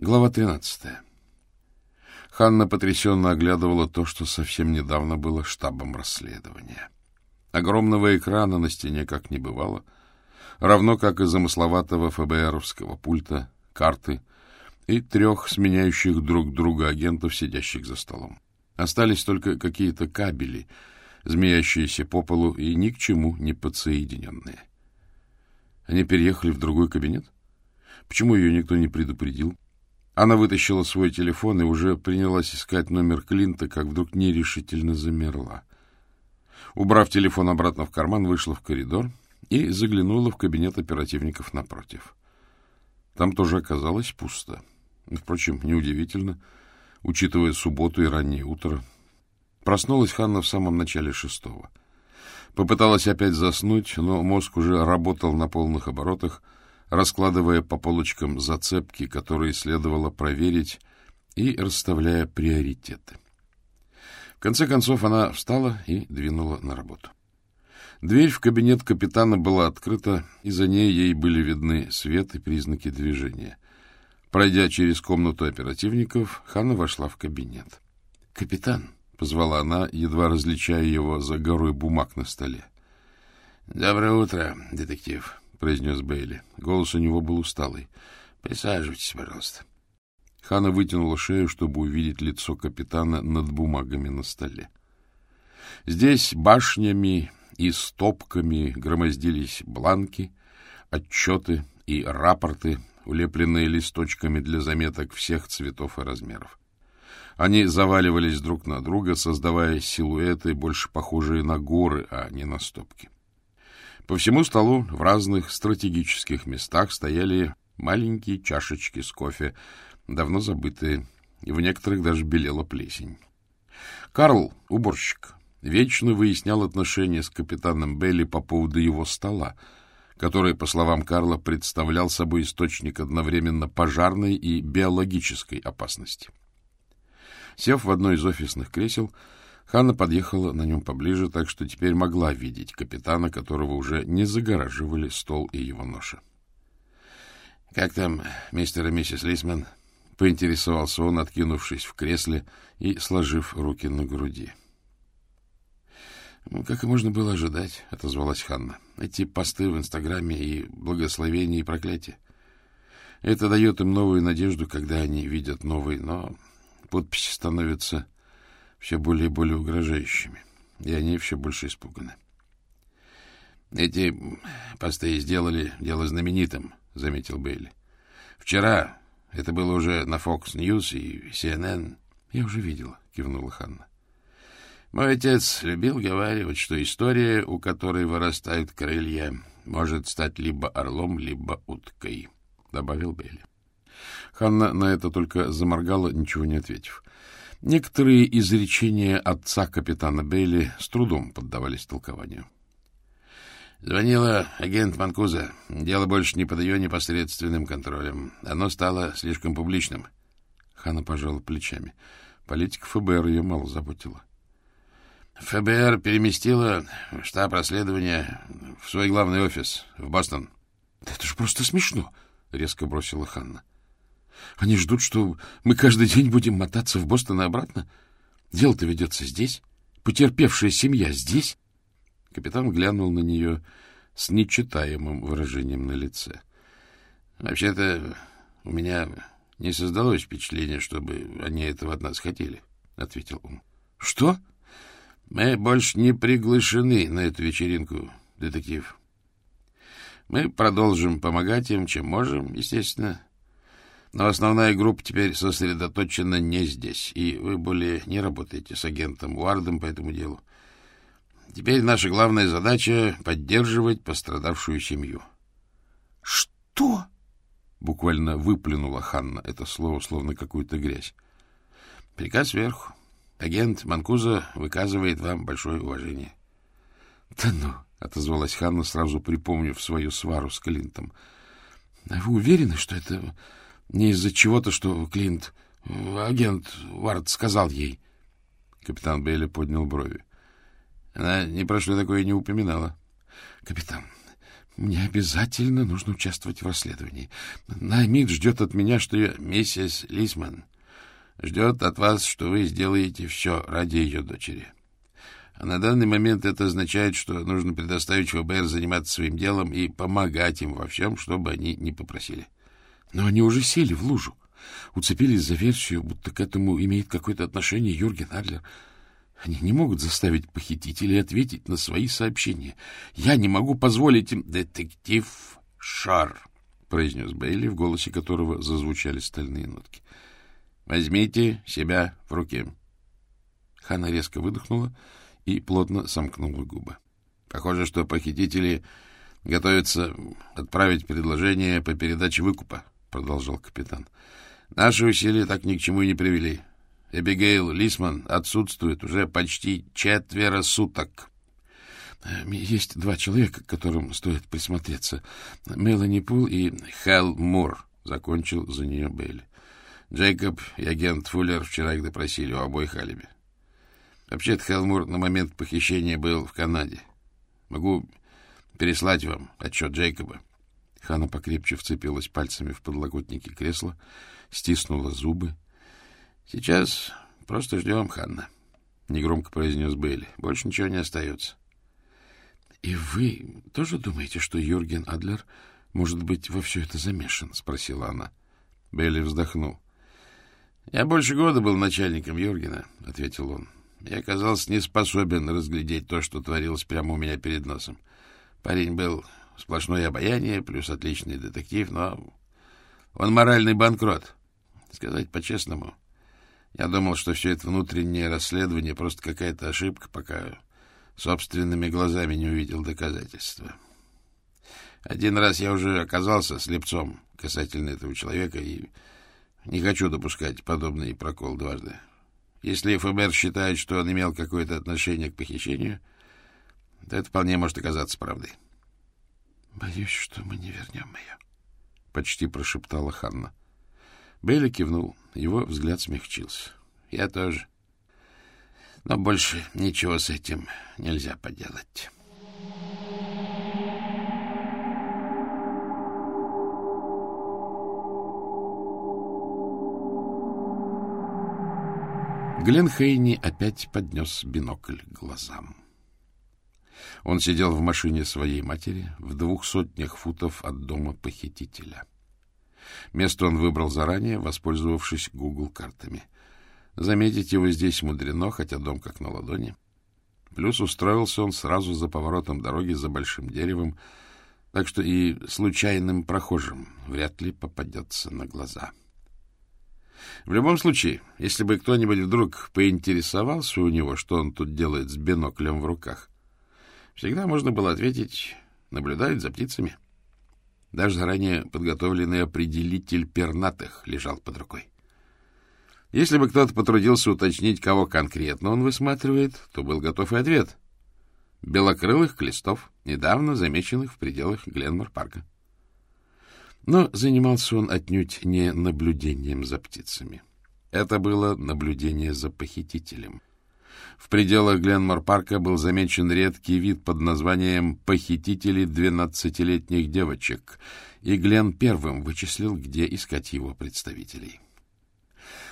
Глава 13. Ханна потрясенно оглядывала то, что совсем недавно было штабом расследования. Огромного экрана на стене как не бывало, равно как и замысловатого ФБРовского пульта, карты и трех сменяющих друг друга агентов, сидящих за столом. Остались только какие-то кабели, змеящиеся по полу и ни к чему не подсоединенные. Они переехали в другой кабинет? Почему ее никто не предупредил? Она вытащила свой телефон и уже принялась искать номер Клинта, как вдруг нерешительно замерла. Убрав телефон обратно в карман, вышла в коридор и заглянула в кабинет оперативников напротив. Там тоже оказалось пусто. Впрочем, неудивительно, учитывая субботу и раннее утро. Проснулась Ханна в самом начале шестого. Попыталась опять заснуть, но мозг уже работал на полных оборотах — раскладывая по полочкам зацепки, которые следовало проверить, и расставляя приоритеты. В конце концов она встала и двинула на работу. Дверь в кабинет капитана была открыта, и за ней ей были видны свет и признаки движения. Пройдя через комнату оперативников, Ханна вошла в кабинет. «Капитан!» — позвала она, едва различая его за горой бумаг на столе. «Доброе утро, детектив!» — произнес Бейли. Голос у него был усталый. — Присаживайтесь, пожалуйста. Хана вытянула шею, чтобы увидеть лицо капитана над бумагами на столе. Здесь башнями и стопками громоздились бланки, отчеты и рапорты, улепленные листочками для заметок всех цветов и размеров. Они заваливались друг на друга, создавая силуэты, больше похожие на горы, а не на стопки. По всему столу в разных стратегических местах стояли маленькие чашечки с кофе, давно забытые, и в некоторых даже белела плесень. Карл, уборщик, вечно выяснял отношения с капитаном Белли по поводу его стола, который, по словам Карла, представлял собой источник одновременно пожарной и биологической опасности. Сев в одно из офисных кресел, Ханна подъехала на нем поближе, так что теперь могла видеть капитана, которого уже не загораживали стол и его ноша. — Как там мистер и миссис Лисман? — поинтересовался он, откинувшись в кресле и сложив руки на груди. «Ну, — Как и можно было ожидать, — отозвалась Ханна. — Эти посты в Инстаграме и благословения и проклятия. Это дает им новую надежду, когда они видят новый, но подписи становятся все более и более угрожающими, и они все больше испуганы. «Эти посты сделали дело знаменитым», — заметил Бейли. «Вчера это было уже на Fox News и CNN». «Я уже видела», — кивнула Ханна. «Мой отец любил говаривать, что история, у которой вырастают крылья, может стать либо орлом, либо уткой», — добавил Бейли. Ханна на это только заморгала, ничего не ответив. Некоторые изречения отца капитана Бейли с трудом поддавались толкованию. Звонила агент Манкуза. Дело больше не под ее непосредственным контролем. Оно стало слишком публичным. Хана пожала плечами. Политика ФБР ее мало заботила. ФБР переместила штаб расследования в свой главный офис в Бостон. — Это же просто смешно! — резко бросила Ханна. Они ждут, что мы каждый день будем мотаться в Бостон и обратно. Дело-то ведется здесь. Потерпевшая семья здесь. Капитан глянул на нее с нечитаемым выражением на лице. — Вообще-то у меня не создалось впечатления, чтобы они этого от нас хотели, — ответил он. — Что? — Мы больше не приглашены на эту вечеринку, детектив. Мы продолжим помогать им, чем можем, естественно. Но основная группа теперь сосредоточена не здесь, и вы более не работаете с агентом Уардом по этому делу. Теперь наша главная задача — поддерживать пострадавшую семью. — Что? — буквально выплюнула Ханна это слово, словно какую-то грязь. — Приказ сверху. Агент Манкуза выказывает вам большое уважение. — Да ну! — отозвалась Ханна, сразу припомнив свою свару с Клинтом. — А вы уверены, что это не из-за чего-то, что Клинт, агент Вард, сказал ей. Капитан Бейли поднял брови. Она ни про что такое не упоминала. Капитан, Мне обязательно нужно участвовать в расследовании. Наймит ждет от меня, что я... Миссис Лисман ждет от вас, что вы сделаете все ради ее дочери. А на данный момент это означает, что нужно предоставить ФБР заниматься своим делом и помогать им во всем, что бы они ни попросили. Но они уже сели в лужу, уцепились за версию, будто к этому имеет какое-то отношение Юрген Адлер. Они не могут заставить похитителей ответить на свои сообщения. Я не могу позволить им... — Детектив Шар, — произнес Бейли, в голосе которого зазвучали стальные нотки. — Возьмите себя в руки. Хана резко выдохнула и плотно сомкнула губы. — Похоже, что похитители готовятся отправить предложение по передаче выкупа, — продолжал капитан. — Наши усилия так ни к чему и не привели. Эбигейл Лисман отсутствует уже почти четверо суток. Есть два человека, к которым стоит присмотреться. Мелани Пул и Хелл Мур, — закончил за нее Бейли. Джейкоб и агент Фуллер вчера их допросили у обоих алиби. Вообще-то Хелмур на момент похищения был в Канаде. Могу переслать вам отчет Джейкоба. Хана покрепче вцепилась пальцами в подлокотники кресла, стиснула зубы — Сейчас просто ждем, Ханна, — негромко произнес Бейли. — Больше ничего не остается. — И вы тоже думаете, что Юрген Адлер может быть во все это замешан? — спросила она. Бейли вздохнул. — Я больше года был начальником Юргена, — ответил он. Я оказался не способен разглядеть то, что творилось прямо у меня перед носом. Парень был сплошное обаяние, плюс отличный детектив, но он моральный банкрот. Сказать по-честному, я думал, что все это внутреннее расследование просто какая-то ошибка, пока собственными глазами не увидел доказательства. Один раз я уже оказался слепцом касательно этого человека и не хочу допускать подобный прокол дважды. Если ФБР считает, что он имел какое-то отношение к похищению, то это вполне может оказаться правдой. — Боюсь, что мы не вернем ее, — почти прошептала Ханна. Бейли кивнул. Его взгляд смягчился. — Я тоже. Но больше ничего с этим нельзя поделать. Глен Хейни опять поднес бинокль глазам. Он сидел в машине своей матери в двух сотнях футов от дома похитителя. — Место он выбрал заранее, воспользовавшись Google-картами. Заметить его здесь мудрено, хотя дом как на ладони. Плюс устроился он сразу за поворотом дороги за большим деревом, так что и случайным прохожим вряд ли попадется на глаза. В любом случае, если бы кто-нибудь вдруг поинтересовался у него, что он тут делает с биноклем в руках, всегда можно было ответить «наблюдает за птицами». Даже заранее подготовленный определитель пернатых лежал под рукой. Если бы кто-то потрудился уточнить, кого конкретно он высматривает, то был готов и ответ. Белокрылых клестов, недавно замеченных в пределах Гленмор-парка. Но занимался он отнюдь не наблюдением за птицами. Это было наблюдение за похитителем. В пределах Гленмор-парка был замечен редкий вид под названием «похитители двенадцатилетних девочек», и Глен первым вычислил, где искать его представителей.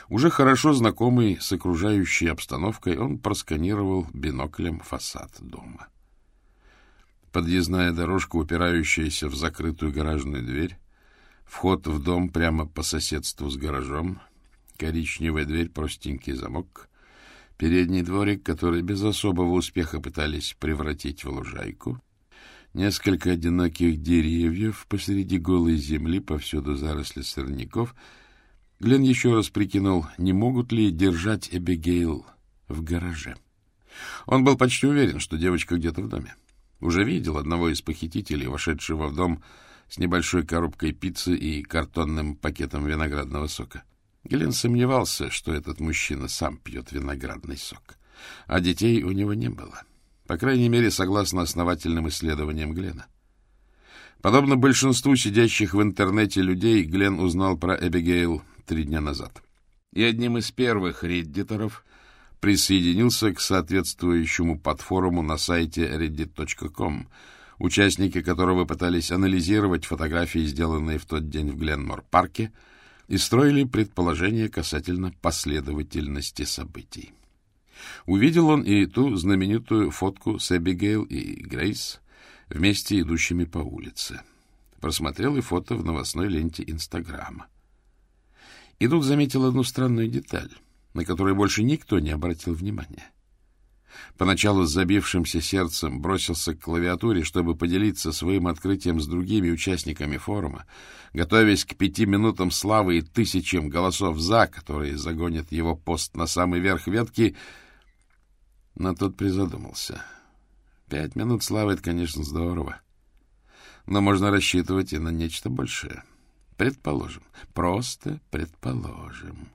Уже хорошо знакомый с окружающей обстановкой, он просканировал биноклем фасад дома. Подъездная дорожка, упирающаяся в закрытую гаражную дверь, вход в дом прямо по соседству с гаражом, коричневая дверь, простенький замок — передний дворик, который без особого успеха пытались превратить в лужайку, несколько одиноких деревьев посреди голой земли, повсюду заросли сорняков. Глен еще раз прикинул, не могут ли держать Эбигейл в гараже. Он был почти уверен, что девочка где-то в доме. Уже видел одного из похитителей, вошедшего в дом с небольшой коробкой пиццы и картонным пакетом виноградного сока. Глен сомневался, что этот мужчина сам пьет виноградный сок, а детей у него не было. По крайней мере, согласно основательным исследованиям Глена. Подобно большинству сидящих в интернете людей, Глен узнал про Эбигейл три дня назад. И одним из первых реддиторов присоединился к соответствующему подфоруму на сайте reddit.com, участники которого пытались анализировать фотографии, сделанные в тот день в Гленмор-парке, и строили предположения касательно последовательности событий. Увидел он и ту знаменитую фотку с Эбигейл и Грейс вместе идущими по улице. Просмотрел и фото в новостной ленте Инстаграма. И тут заметил одну странную деталь, на которую больше никто не обратил внимания. Поначалу с забившимся сердцем бросился к клавиатуре, чтобы поделиться своим открытием с другими участниками форума, готовясь к пяти минутам славы и тысячам голосов «за», которые загонят его пост на самый верх ветки, но тот призадумался. Пять минут славы — это, конечно, здорово, но можно рассчитывать и на нечто большее. Предположим, просто предположим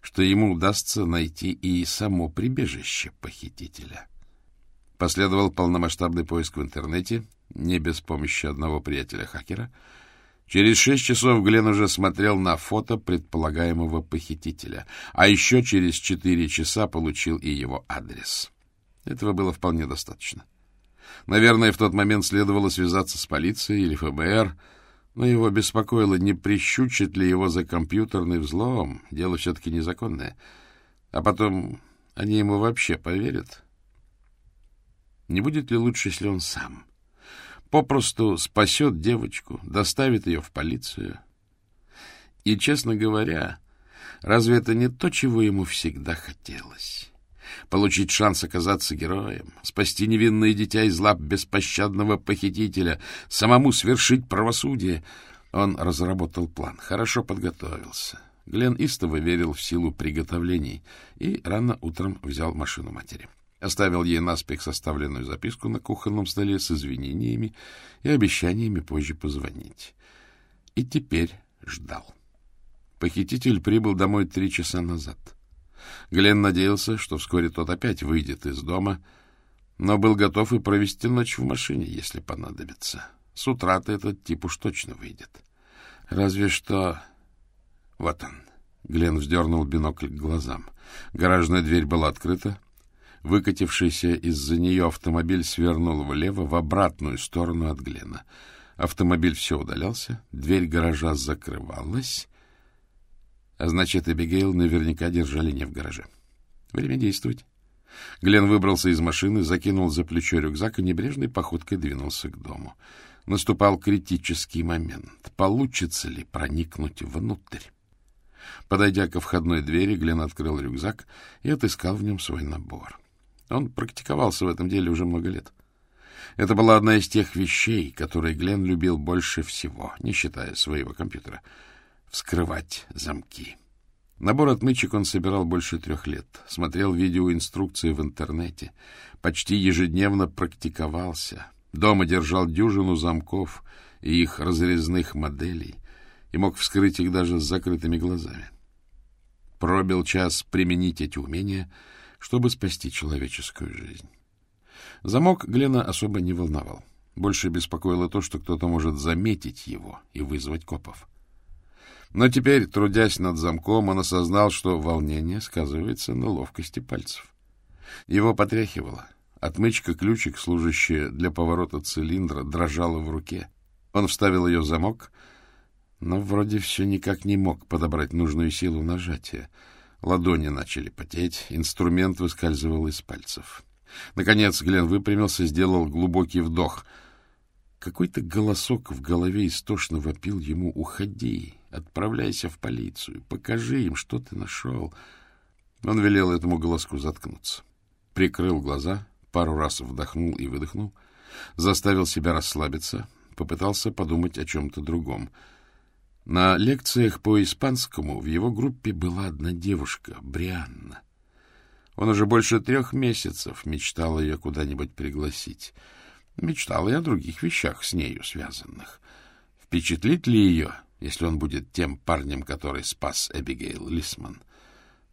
что ему удастся найти и само прибежище похитителя. Последовал полномасштабный поиск в интернете, не без помощи одного приятеля-хакера. Через шесть часов Глен уже смотрел на фото предполагаемого похитителя, а еще через четыре часа получил и его адрес. Этого было вполне достаточно. Наверное, в тот момент следовало связаться с полицией или ФБР, но его беспокоило, не прищучит ли его за компьютерный взлом. Дело все-таки незаконное. А потом они ему вообще поверят? Не будет ли лучше, если он сам попросту спасет девочку, доставит ее в полицию? И, честно говоря, разве это не то, чего ему всегда хотелось? Получить шанс оказаться героем, спасти невинное дитя из лап беспощадного похитителя, самому свершить правосудие. Он разработал план, хорошо подготовился. Глен истово верил в силу приготовлений и рано утром взял машину матери. Оставил ей наспех составленную записку на кухонном столе с извинениями и обещаниями позже позвонить. И теперь ждал. Похититель прибыл домой три часа назад — Глен надеялся, что вскоре тот опять выйдет из дома, но был готов и провести ночь в машине, если понадобится. С утра-то этот тип уж точно выйдет. Разве что... Вот он. Глен вздернул бинокль к глазам. Гаражная дверь была открыта. Выкатившийся из-за нее автомобиль свернул влево, в обратную сторону от Глена. Автомобиль все удалялся, дверь гаража закрывалась, а значит, Эбигейл наверняка держали не в гараже. Время действовать. Глен выбрался из машины, закинул за плечо рюкзак и небрежной походкой двинулся к дому. Наступал критический момент. Получится ли проникнуть внутрь? Подойдя ко входной двери, Глен открыл рюкзак и отыскал в нем свой набор. Он практиковался в этом деле уже много лет. Это была одна из тех вещей, которые Глен любил больше всего, не считая своего компьютера — вскрывать замки. Набор отмычек он собирал больше трех лет, смотрел видеоинструкции в интернете, почти ежедневно практиковался, дома держал дюжину замков и их разрезных моделей и мог вскрыть их даже с закрытыми глазами. Пробил час применить эти умения, чтобы спасти человеческую жизнь. Замок Глена особо не волновал. Больше беспокоило то, что кто-то может заметить его и вызвать копов. Но теперь, трудясь над замком, он осознал, что волнение сказывается на ловкости пальцев. Его потряхивало. Отмычка-ключик, служащая для поворота цилиндра, дрожала в руке. Он вставил ее в замок, но вроде все никак не мог подобрать нужную силу нажатия. Ладони начали потеть, инструмент выскальзывал из пальцев. Наконец Глен выпрямился, сделал глубокий вдох. Какой-то голосок в голове истошно вопил ему «Уходи! Отправляйся в полицию, покажи им, что ты нашел. Он велел этому голоску заткнуться. Прикрыл глаза, пару раз вдохнул и выдохнул, заставил себя расслабиться, попытался подумать о чем-то другом. На лекциях по испанскому в его группе была одна девушка, Брианна. Он уже больше трех месяцев мечтал ее куда-нибудь пригласить. Мечтал и о других вещах с нею связанных. Впечатлит ли ее если он будет тем парнем, который спас Эбигейл Лисман.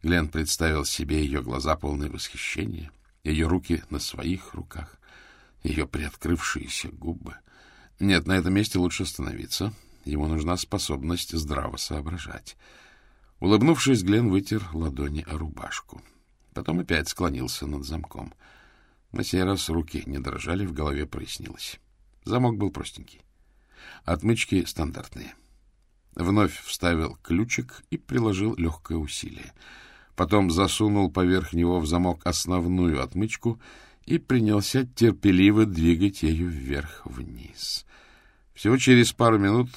Глен представил себе ее глаза, полные восхищения, ее руки на своих руках, ее приоткрывшиеся губы. Нет, на этом месте лучше остановиться. Ему нужна способность здраво соображать. Улыбнувшись, Глен вытер ладони о рубашку. Потом опять склонился над замком. На сей раз руки не дрожали, в голове прояснилось. Замок был простенький. Отмычки стандартные. Вновь вставил ключик и приложил легкое усилие. Потом засунул поверх него в замок основную отмычку и принялся терпеливо двигать ею вверх-вниз. Всего через пару минут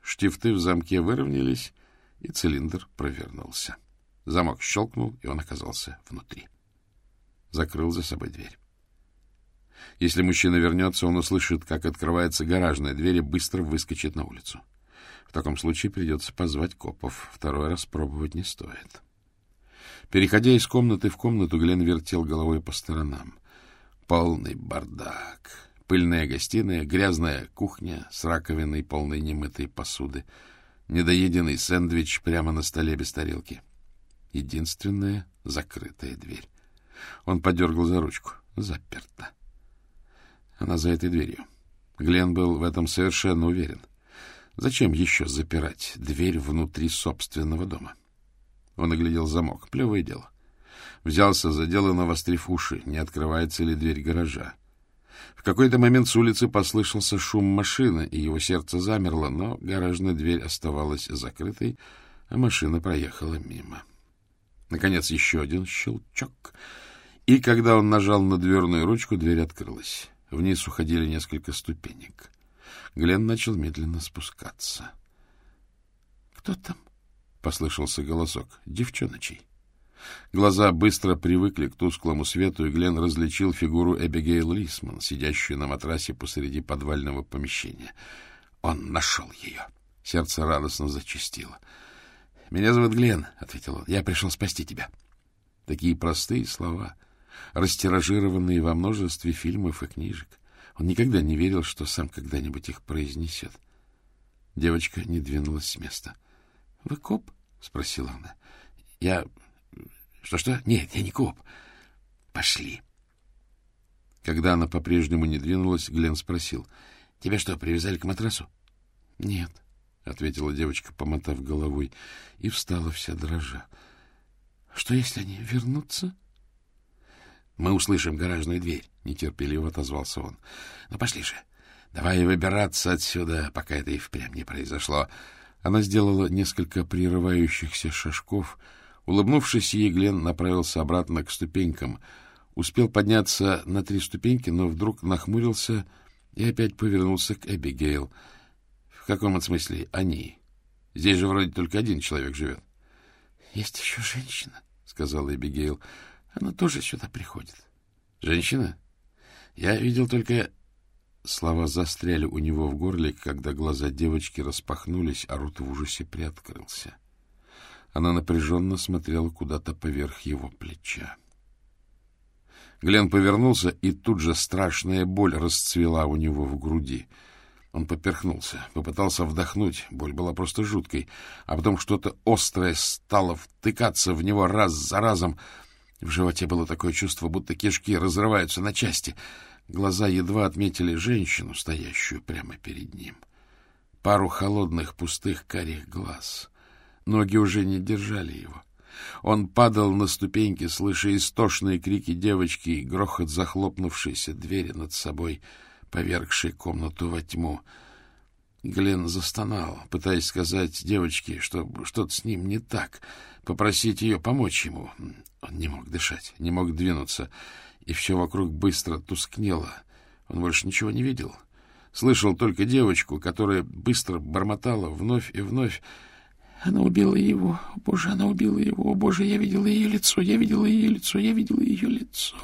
штифты в замке выровнялись, и цилиндр провернулся. Замок щелкнул, и он оказался внутри. Закрыл за собой дверь. Если мужчина вернется, он услышит, как открывается гаражная дверь и быстро выскочит на улицу. В таком случае придется позвать копов. Второй раз пробовать не стоит. Переходя из комнаты в комнату, Глен вертел головой по сторонам. Полный бардак. Пыльная гостиная, грязная кухня с раковиной, полной немытой посуды, недоеденный сэндвич прямо на столе без тарелки. Единственная закрытая дверь. Он подергал за ручку. Заперта. Она за этой дверью. Глен был в этом совершенно уверен. Зачем еще запирать дверь внутри собственного дома? Он оглядел замок. Плевое дело. Взялся за дело, навострив уши, не открывается ли дверь гаража. В какой-то момент с улицы послышался шум машины, и его сердце замерло, но гаражная дверь оставалась закрытой, а машина проехала мимо. Наконец еще один щелчок, и когда он нажал на дверную ручку, дверь открылась. Вниз уходили несколько ступенек. Глен начал медленно спускаться. — Кто там? — послышался голосок. — Девчоночий. Глаза быстро привыкли к тусклому свету, и Глен различил фигуру Эбигейл Лисман, сидящую на матрасе посреди подвального помещения. Он нашел ее. Сердце радостно зачастило. — Меня зовут Глен, — ответил он. — Я пришел спасти тебя. Такие простые слова — растиражированные во множестве фильмов и книжек. Он никогда не верил, что сам когда-нибудь их произнесет. Девочка не двинулась с места. — Вы коп? — спросила она. — Я... Что-что? Нет, я не коп. Пошли. Когда она по-прежнему не двинулась, Глен спросил. — Тебя что, привязали к матрасу? — Нет, — ответила девочка, помотав головой, и встала вся дрожа. — Что, если они вернутся? —— Мы услышим гаражную дверь, — нетерпеливо отозвался он. — Ну, пошли же. Давай выбираться отсюда, пока это и впрямь не произошло. Она сделала несколько прерывающихся шажков. Улыбнувшись ей, Глен направился обратно к ступенькам. Успел подняться на три ступеньки, но вдруг нахмурился и опять повернулся к Эбигейл. — В каком смысле они? Здесь же вроде только один человек живет. — Есть еще женщина, — сказала Эбигейл. — она тоже сюда приходит. Женщина? Я видел только... Слова застряли у него в горле, когда глаза девочки распахнулись, а рот в ужасе приоткрылся. Она напряженно смотрела куда-то поверх его плеча. Глен повернулся, и тут же страшная боль расцвела у него в груди. Он поперхнулся, попытался вдохнуть, боль была просто жуткой, а потом что-то острое стало втыкаться в него раз за разом — в животе было такое чувство, будто кишки разрываются на части. Глаза едва отметили женщину, стоящую прямо перед ним. Пару холодных пустых карих глаз. Ноги уже не держали его. Он падал на ступеньки, слыша истошные крики девочки и грохот захлопнувшейся двери над собой, повергшей комнату во тьму. Глен застонал, пытаясь сказать девочке, что что-то с ним не так, попросить ее помочь ему. Он не мог дышать, не мог двинуться, и все вокруг быстро тускнело. Он больше ничего не видел. Слышал только девочку, которая быстро бормотала вновь и вновь. Она убила его. Боже, она убила его. Боже, я видела ее лицо, я видела ее лицо, я видела ее лицо.